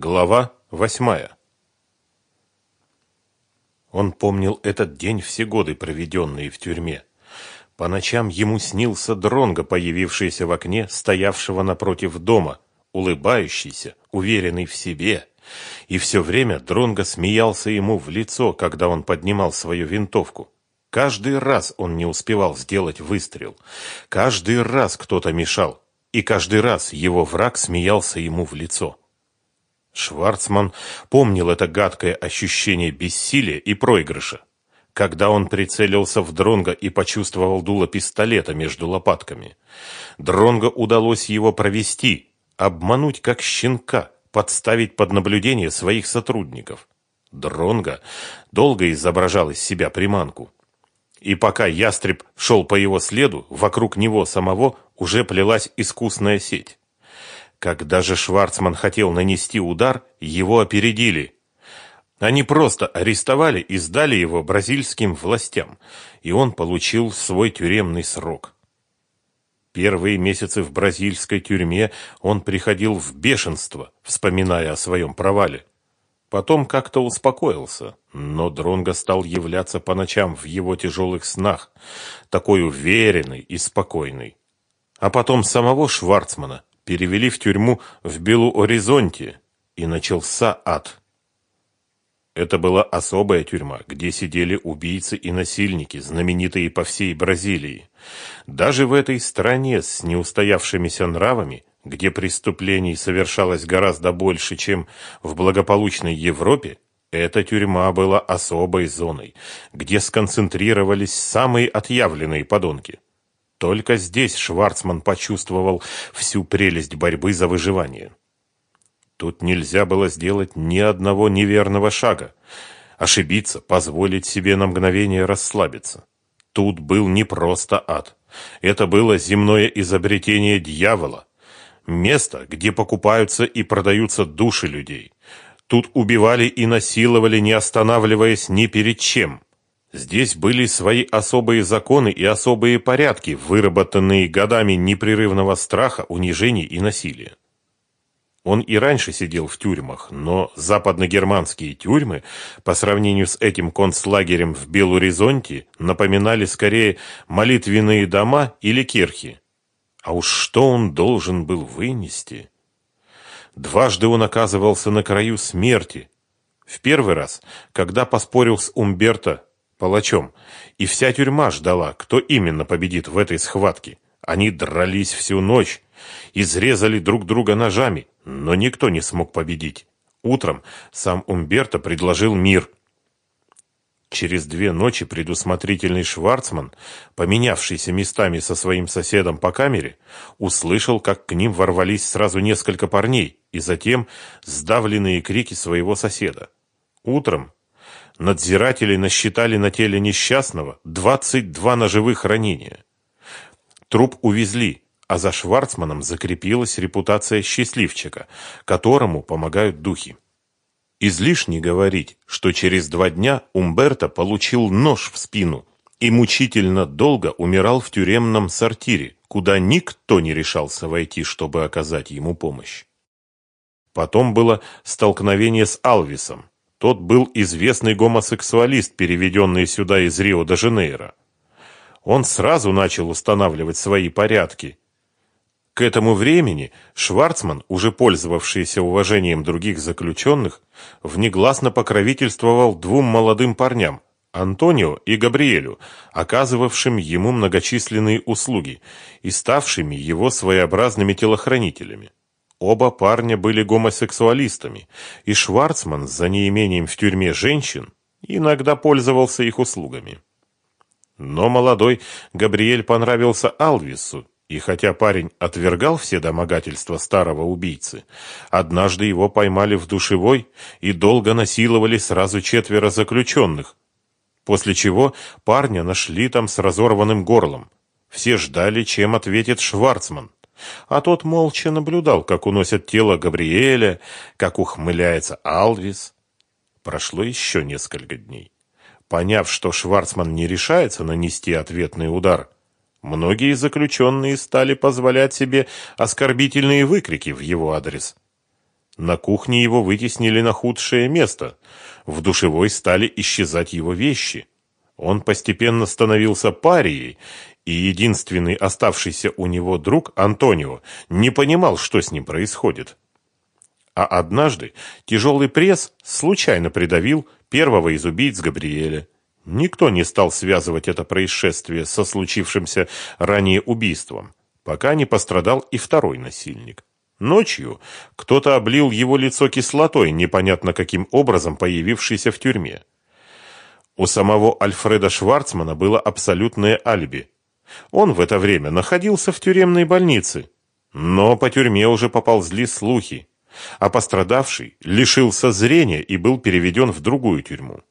Глава восьмая. Он помнил этот день все годы, проведенные в тюрьме. По ночам ему снился Дронго, появившийся в окне, стоявшего напротив дома, улыбающийся, уверенный в себе. И все время Дронго смеялся ему в лицо, когда он поднимал свою винтовку. Каждый раз он не успевал сделать выстрел. Каждый раз кто-то мешал. И каждый раз его враг смеялся ему в лицо. Шварцман помнил это гадкое ощущение бессилия и проигрыша, когда он прицелился в Дронга и почувствовал дуло пистолета между лопатками. Дронга удалось его провести, обмануть как щенка, подставить под наблюдение своих сотрудников. Дронга долго изображал из себя приманку. И пока ястреб шел по его следу, вокруг него самого уже плелась искусная сеть. Когда же Шварцман хотел нанести удар, его опередили. Они просто арестовали и сдали его бразильским властям, и он получил свой тюремный срок. Первые месяцы в бразильской тюрьме он приходил в бешенство, вспоминая о своем провале. Потом как-то успокоился, но Дронго стал являться по ночам в его тяжелых снах, такой уверенный и спокойный. А потом самого Шварцмана перевели в тюрьму в Белу-Оризонте, и начался ад. Это была особая тюрьма, где сидели убийцы и насильники, знаменитые по всей Бразилии. Даже в этой стране с неустоявшимися нравами, где преступлений совершалось гораздо больше, чем в благополучной Европе, эта тюрьма была особой зоной, где сконцентрировались самые отъявленные подонки. Только здесь Шварцман почувствовал всю прелесть борьбы за выживание. Тут нельзя было сделать ни одного неверного шага, ошибиться, позволить себе на мгновение расслабиться. Тут был не просто ад. Это было земное изобретение дьявола. Место, где покупаются и продаются души людей. Тут убивали и насиловали, не останавливаясь ни перед чем. Здесь были свои особые законы и особые порядки, выработанные годами непрерывного страха, унижений и насилия. Он и раньше сидел в тюрьмах, но западногерманские тюрьмы по сравнению с этим концлагерем в Белоризонте напоминали скорее молитвенные дома или кирхи. А уж что он должен был вынести? Дважды он оказывался на краю смерти. В первый раз, когда поспорил с Умберто палачом, и вся тюрьма ждала, кто именно победит в этой схватке. Они дрались всю ночь, изрезали друг друга ножами, но никто не смог победить. Утром сам Умберто предложил мир. Через две ночи предусмотрительный Шварцман, поменявшийся местами со своим соседом по камере, услышал, как к ним ворвались сразу несколько парней, и затем сдавленные крики своего соседа. Утром надзиратели насчитали на теле несчастного 22 ножевых ранения. Труп увезли, а за Шварцманом закрепилась репутация счастливчика, которому помогают духи. Излишне говорить, что через два дня Умберто получил нож в спину и мучительно долго умирал в тюремном сортире, куда никто не решался войти, чтобы оказать ему помощь. Потом было столкновение с Алвисом, тот был известный гомосексуалист, переведенный сюда из Рио-де-Жанейро. Он сразу начал устанавливать свои порядки. К этому времени Шварцман, уже пользовавшийся уважением других заключенных, внегласно покровительствовал двум молодым парням, Антонио и Габриэлю, оказывавшим ему многочисленные услуги и ставшими его своеобразными телохранителями. Оба парня были гомосексуалистами, и Шварцман за неимением в тюрьме женщин иногда пользовался их услугами. Но молодой Габриэль понравился Алвису, и хотя парень отвергал все домогательства старого убийцы, однажды его поймали в душевой и долго насиловали сразу четверо заключенных, после чего парня нашли там с разорванным горлом. Все ждали, чем ответит Шварцман. А тот молча наблюдал, как уносят тело Габриэля, как ухмыляется Алвис. Прошло еще несколько дней. Поняв, что Шварцман не решается нанести ответный удар, многие заключенные стали позволять себе оскорбительные выкрики в его адрес. На кухне его вытеснили на худшее место. В душевой стали исчезать его вещи. Он постепенно становился парией, и единственный оставшийся у него друг, Антонио, не понимал, что с ним происходит. А однажды тяжелый пресс случайно придавил первого из убийц Габриэля. Никто не стал связывать это происшествие со случившимся ранее убийством, пока не пострадал и второй насильник. Ночью кто-то облил его лицо кислотой, непонятно каким образом появившейся в тюрьме. У самого Альфреда Шварцмана было абсолютное алиби. Он в это время находился в тюремной больнице. Но по тюрьме уже поползли слухи, а пострадавший лишился зрения и был переведен в другую тюрьму.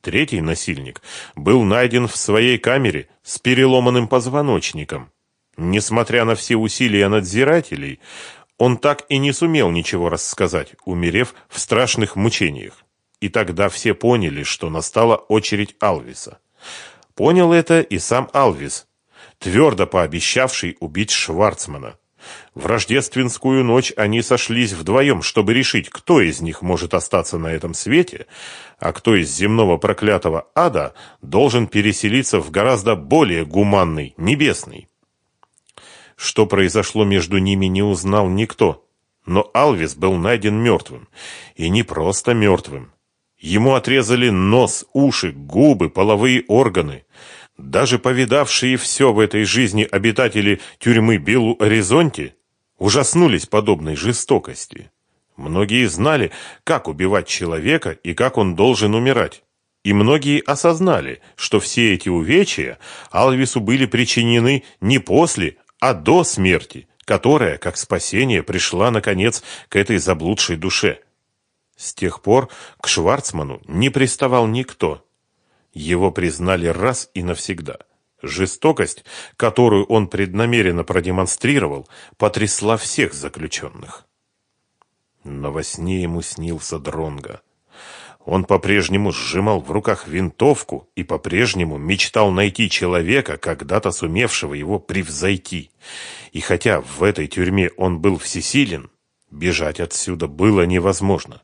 Третий насильник был найден в своей камере с переломанным позвоночником. Несмотря на все усилия надзирателей, он так и не сумел ничего рассказать, умерев в страшных мучениях. И тогда все поняли, что настала очередь Алвиса. Понял это и сам Алвис, твердо пообещавший убить Шварцмана. В рождественскую ночь они сошлись вдвоем, чтобы решить, кто из них может остаться на этом свете, а кто из земного проклятого ада должен переселиться в гораздо более гуманный, небесный. Что произошло между ними, не узнал никто. Но Алвис был найден мертвым. И не просто мертвым. Ему отрезали нос, уши, губы, половые органы. Даже повидавшие все в этой жизни обитатели тюрьмы Белу-Оризонте ужаснулись подобной жестокости. Многие знали, как убивать человека и как он должен умирать. И многие осознали, что все эти увечья Алвису были причинены не после, а до смерти, которая, как спасение, пришла, наконец, к этой заблудшей душе. С тех пор к Шварцману не приставал никто. Его признали раз и навсегда. Жестокость, которую он преднамеренно продемонстрировал, потрясла всех заключенных. Но во сне ему снился Дронга. Он по-прежнему сжимал в руках винтовку и по-прежнему мечтал найти человека, когда-то сумевшего его превзойти. И хотя в этой тюрьме он был всесилен, бежать отсюда было невозможно.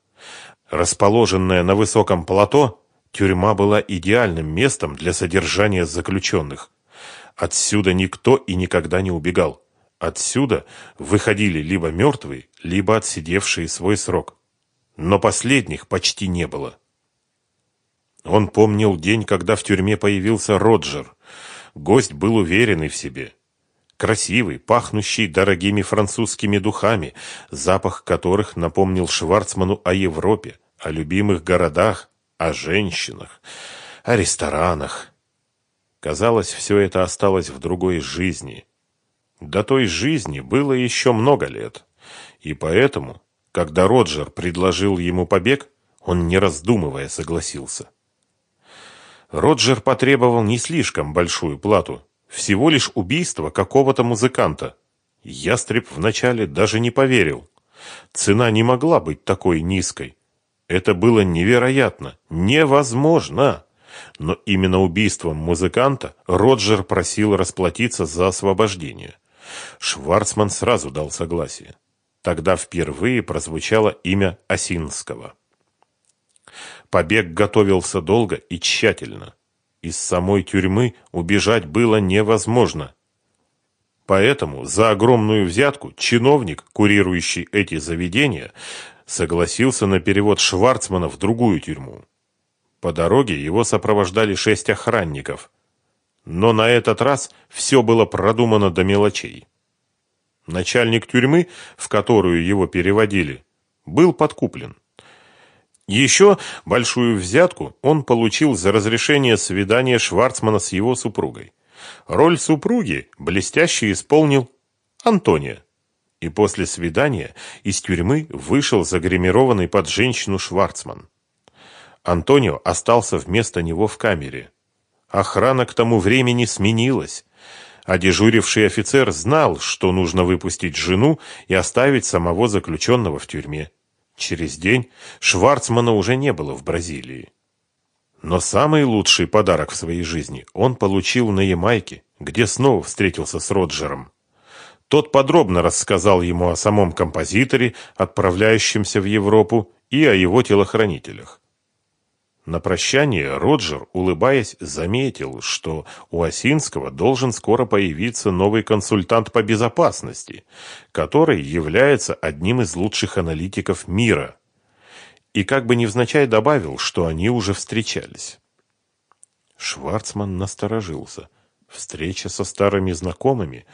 Расположенная на высоком плато, тюрьма была идеальным местом для содержания заключенных. Отсюда никто и никогда не убегал. Отсюда выходили либо мертвые, либо отсидевшие свой срок но последних почти не было. Он помнил день, когда в тюрьме появился Роджер. Гость был уверенный в себе. Красивый, пахнущий дорогими французскими духами, запах которых напомнил Шварцману о Европе, о любимых городах, о женщинах, о ресторанах. Казалось, все это осталось в другой жизни. До той жизни было еще много лет, и поэтому когда Роджер предложил ему побег, он, не раздумывая, согласился. Роджер потребовал не слишком большую плату, всего лишь убийство какого-то музыканта. Ястреб вначале даже не поверил. Цена не могла быть такой низкой. Это было невероятно, невозможно. Но именно убийством музыканта Роджер просил расплатиться за освобождение. Шварцман сразу дал согласие. Тогда впервые прозвучало имя Осинского. Побег готовился долго и тщательно. Из самой тюрьмы убежать было невозможно. Поэтому за огромную взятку чиновник, курирующий эти заведения, согласился на перевод Шварцмана в другую тюрьму. По дороге его сопровождали шесть охранников. Но на этот раз все было продумано до мелочей. Начальник тюрьмы, в которую его переводили, был подкуплен. Еще большую взятку он получил за разрешение свидания Шварцмана с его супругой. Роль супруги блестяще исполнил Антония. И после свидания из тюрьмы вышел загримированный под женщину Шварцман. Антонио остался вместо него в камере. Охрана к тому времени сменилась а дежуривший офицер знал, что нужно выпустить жену и оставить самого заключенного в тюрьме. Через день Шварцмана уже не было в Бразилии. Но самый лучший подарок в своей жизни он получил на Ямайке, где снова встретился с Роджером. Тот подробно рассказал ему о самом композиторе, отправляющемся в Европу, и о его телохранителях. На прощание Роджер, улыбаясь, заметил, что у Осинского должен скоро появиться новый консультант по безопасности, который является одним из лучших аналитиков мира. И как бы невзначай добавил, что они уже встречались. Шварцман насторожился. Встреча со старыми знакомыми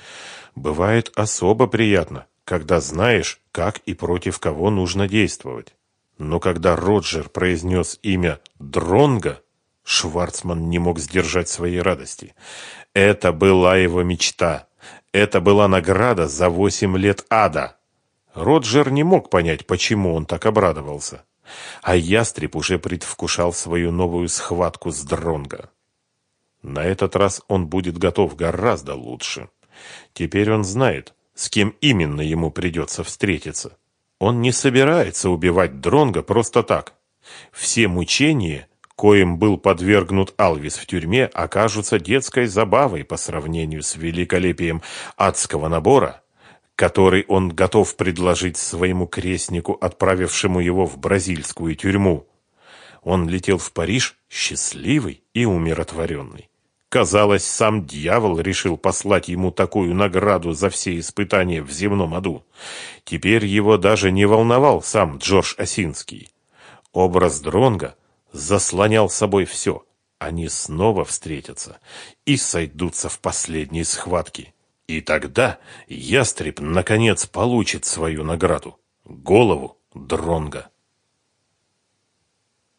бывает особо приятно, когда знаешь, как и против кого нужно действовать. Но когда Роджер произнес имя Дронга, Шварцман не мог сдержать своей радости. Это была его мечта. Это была награда за восемь лет ада. Роджер не мог понять, почему он так обрадовался. А ястреб уже предвкушал свою новую схватку с Дронга. На этот раз он будет готов гораздо лучше. Теперь он знает, с кем именно ему придется встретиться. Он не собирается убивать Дронга просто так. Все мучения, коим был подвергнут Алвис в тюрьме, окажутся детской забавой по сравнению с великолепием адского набора, который он готов предложить своему крестнику, отправившему его в бразильскую тюрьму. Он летел в Париж счастливый и умиротворенный. Казалось, сам дьявол решил послать ему такую награду за все испытания в земном аду. Теперь его даже не волновал сам Джордж Осинский. Образ Дронга заслонял собой все. Они снова встретятся и сойдутся в последней схватке. И тогда ястреб наконец получит свою награду — голову Дронга.